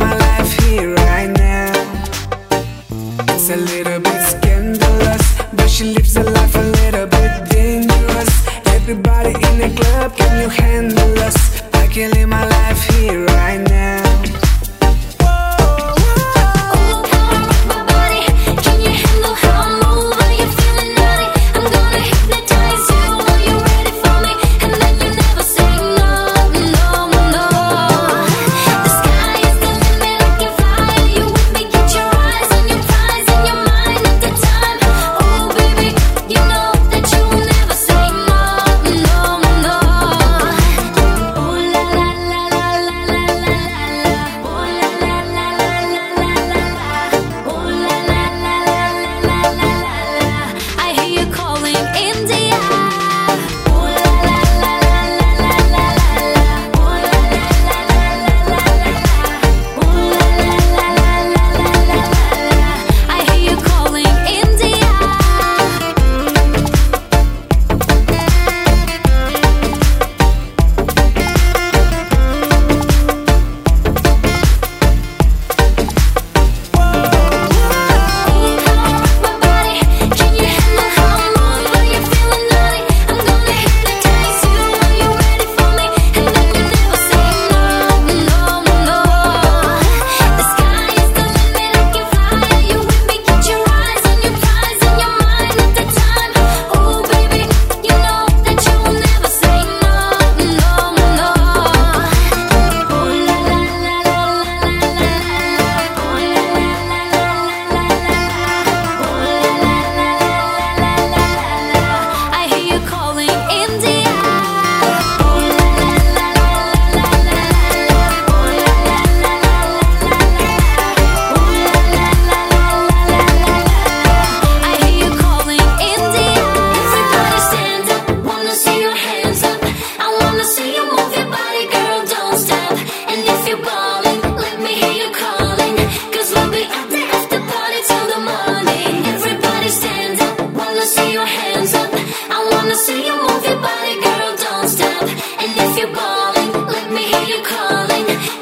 my life here right now. It's a little bit scandalous, but she lives a life a little bit dangerous. Everybody in the club, can you handle us? I can live my life here.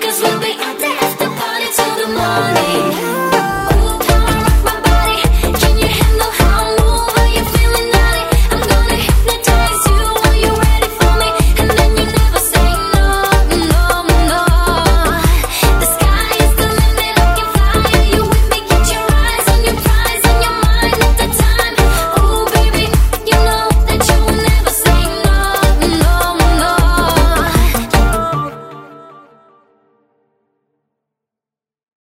Cause we'll be